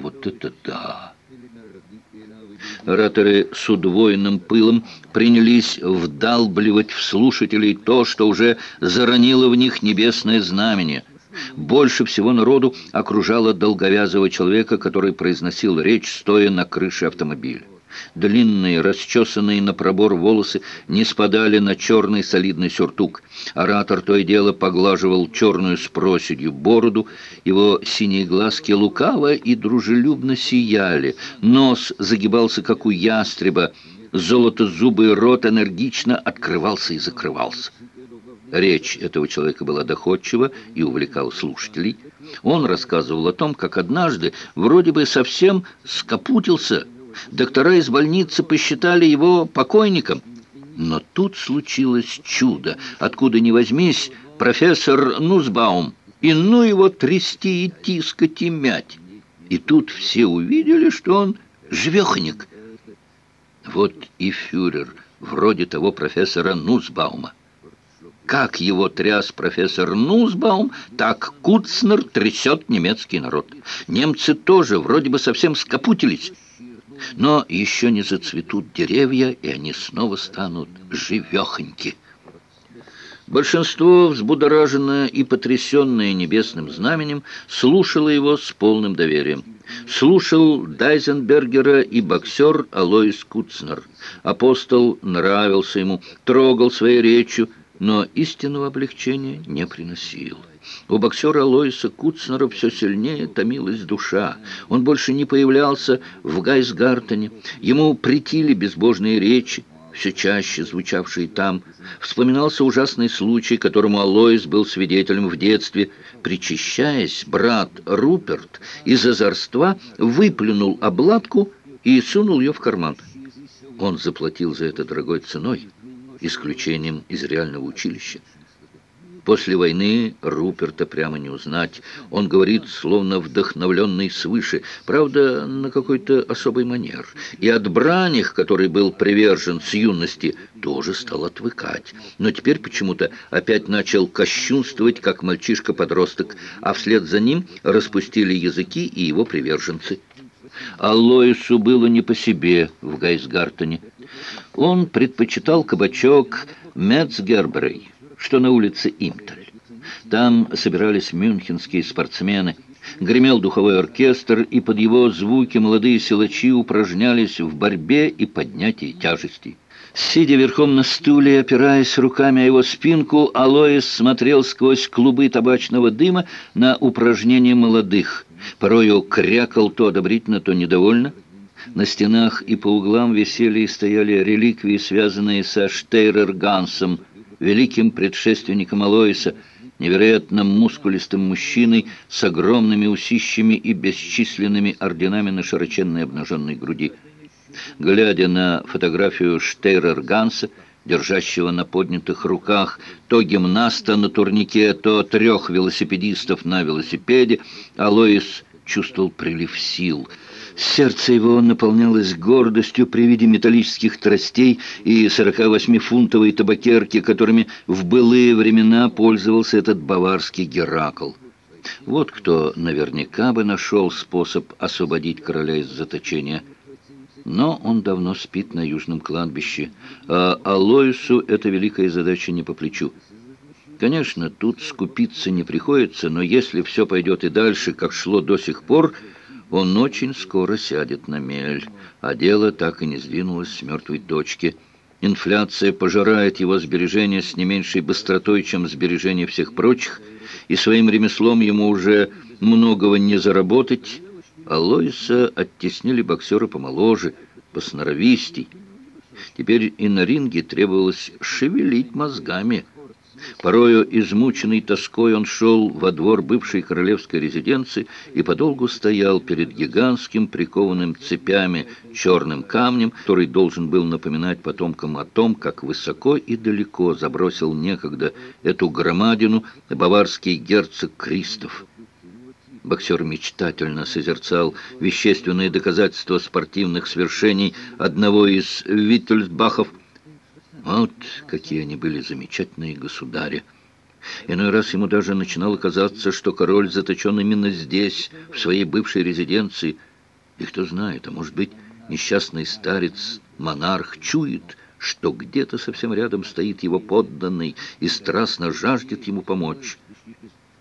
Вот это да! Ораторы с удвоенным пылом принялись вдалбливать в слушателей то, что уже заронило в них небесное знамение. Больше всего народу окружало долговязого человека, который произносил речь, стоя на крыше автомобиля. Длинные, расчесанные на пробор волосы не спадали на черный солидный сюртук. Оратор то и дело поглаживал черную с проседью бороду. Его синие глазки лукаво и дружелюбно сияли. Нос загибался, как у ястреба. Золотозубый рот энергично открывался и закрывался. Речь этого человека была доходчива и увлекала слушателей. Он рассказывал о том, как однажды вроде бы совсем скопутился – Доктора из больницы посчитали его покойником. Но тут случилось чудо. Откуда ни возьмись, профессор Нусбаум. И ну его трясти и тискать и мять. И тут все увидели, что он живеханик. Вот и фюрер, вроде того профессора Нусбаума. Как его тряс профессор Нусбаум, так Куцнер трясет немецкий народ. Немцы тоже вроде бы совсем скопутились. Но еще не зацветут деревья, и они снова станут живехоньки. Большинство, взбудораженное и потрясенное небесным знаменем, слушало его с полным доверием. Слушал Дайзенбергера и боксер Алоис Куцнер. Апостол нравился ему, трогал своей речью, но истинного облегчения не приносил. У боксера Лоиса Куцнера все сильнее томилась душа. Он больше не появлялся в Гайсгартене. Ему притили безбожные речи, все чаще звучавшие там. Вспоминался ужасный случай, которому Алоис был свидетелем в детстве. Причащаясь, брат Руперт из озорства выплюнул обладку и сунул ее в карман. Он заплатил за это дорогой ценой, исключением из реального училища. После войны Руперта прямо не узнать. Он говорит, словно вдохновленный свыше, правда, на какой-то особый манер. И от браних, который был привержен с юности, тоже стал отвыкать. Но теперь почему-то опять начал кощунствовать, как мальчишка-подросток, а вслед за ним распустили языки и его приверженцы. А Лоису было не по себе в Гайсгартене. Он предпочитал кабачок Мецгерберей что на улице Имталь. Там собирались мюнхенские спортсмены. Гремел духовой оркестр, и под его звуки молодые силачи упражнялись в борьбе и поднятии тяжестей. Сидя верхом на стуле, опираясь руками о его спинку, Алоис смотрел сквозь клубы табачного дыма на упражнения молодых. Порою крякал то одобрительно, то недовольно. На стенах и по углам висели и стояли реликвии, связанные со Штейрер-Гансом – великим предшественником Алоиса, невероятно мускулистым мужчиной с огромными усищами и бесчисленными орденами на широченной обнаженной груди. Глядя на фотографию Штейрер-Ганса, держащего на поднятых руках то гимнаста на турнике, то трех велосипедистов на велосипеде, Алоис чувствовал прилив сил – Сердце его наполнялось гордостью при виде металлических тростей и 48-фунтовой табакерки, которыми в былые времена пользовался этот баварский Геракл. Вот кто наверняка бы нашел способ освободить короля из заточения. Но он давно спит на южном кладбище, а Алоису эта великая задача не по плечу. Конечно, тут скупиться не приходится, но если все пойдет и дальше, как шло до сих пор, он очень скоро сядет на мель, а дело так и не сдвинулось с мертвой точки. Инфляция пожирает его сбережения с не меньшей быстротой, чем сбережения всех прочих, и своим ремеслом ему уже многого не заработать. А Лоиса оттеснили боксеры помоложе, посноровистей. Теперь и на ринге требовалось шевелить мозгами – Порою, измученный тоской, он шел во двор бывшей королевской резиденции и подолгу стоял перед гигантским, прикованным цепями, черным камнем, который должен был напоминать потомкам о том, как высоко и далеко забросил некогда эту громадину баварский герцог Кристоф. Боксер мечтательно созерцал вещественные доказательства спортивных свершений одного из Виттельсбахов – вот какие они были замечательные государи. Иной раз ему даже начинало казаться, что король заточен именно здесь, в своей бывшей резиденции, И кто знает, а может быть, несчастный старец, монарх, чует, что где-то совсем рядом стоит его подданный и страстно жаждет ему помочь.